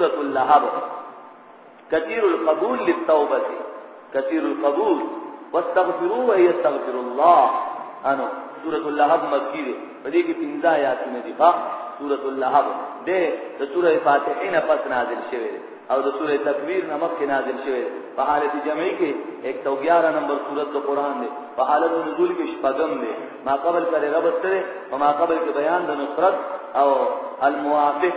سورة اللهب كثير القبول للتوبة كثير القبول واستغفروه يستغفر الله انو سورة اللهب مکی دی په دې کې پنځه آیاتونه دي ښا سورة اللهب د سورة فاتحه نه پس نازل شوی او د سورة تکویر نه مخکې نازل شوی په حالت جمعي کې 111 نمبر سورة د قران دی په حالت نزول کې شپږم دی ما قبل کرے رب سره او ما قبل کې بیان د نصرت او الموافق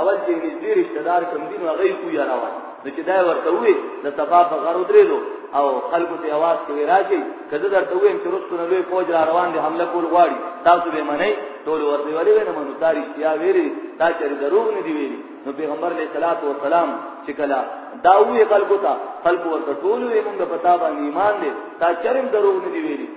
اول چې نږدې رشتہ دار کوم دین هغه یې کوی راوړ نو چې دا ورته وې د صفا په غرو درېلو او خلکو ته आवाज کوي راځي کله درته ویم چې رسول الله فوج را روان دي حمله کول غواړي تاسو به منئ ټول ورته ویلې نه منو دا رښتیا ویلي دا چې دروغ نه دی ویلي نو پیغمبر علیه الصلاۃ والسلام چې کله دا وی خلکو ته خلکو ورته ټول یې موږ په تابع ایمان دي تا چرم دروغ نه دی ویلي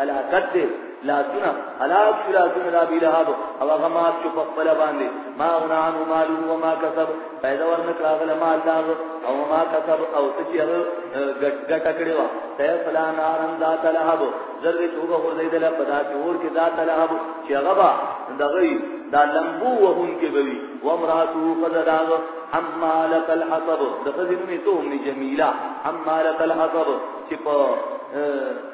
هلاکت دې لاسونه هلاک شو لاسونه د ابي لهب او هغه مات شو په خپل باندې ما غنا عنه ماله و ما کسب پیدا ورنکړه هغه له مال داغ او ما کسب او څه چې هغه ګټه کړې وه سيصلا نارا ذات لهب زر دې توبه ورزيدله په داسې اور کې ذات لهب چې هغه به دغه دا لمبو وهون کې بوي وامراته قد داغ حمالت الحطب د خزینو می ته هم جمیلا حمالت الحطب چې په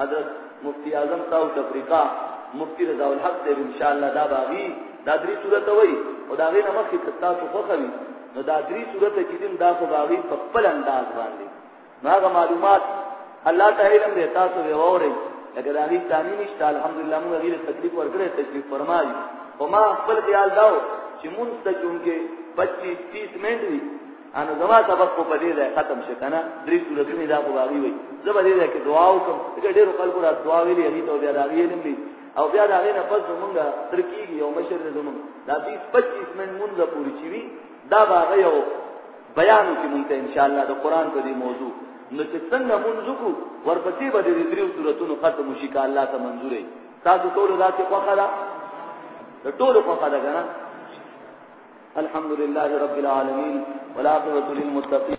حضرت مفتی اعظم ساوت افریقا مفتی رضا الحق ته ان شاء الله دا باغی دا درې صورت وای او دا غي نمخ کې کتا څو خوخوي نو دا درې صورت چې دین دا خو باغی په خپل انداز باندې هغه معلومات الله تعالی علم دې تاسو به ووري اگر هغه ثاني نشته الحمدلله موږ غیر تکلیف ورکړې تشریف فرمایي او ما خپل خیال داو چې مونږ ته چونګې 25 30 منټ وي انو زما سبق کو په دې ځای ختم شي کنه درې سورتونه دا خو باغی وي زه به دې ځای کې دعا وکم چې ډېر خلکو را دعا ویلې هغه ته بیا دا ویلم دي او بیا دا غینه پس زمونږه تر کیږي او مشر دې زمونږ دا 20 25 من مونږ پوری چی وی دا باغ یو بیان کې مونږ ته ان شاء الله د قران په دې موضوع نو چې څنګه مونږ کو ورپسې به دې درې سورتونو ختم شي کا الله ته منظورې تاسو ټول ذاتي خوخه ده ټول خوخه ده کنه الحمد لله رب العالمين والعاقبة للمتقين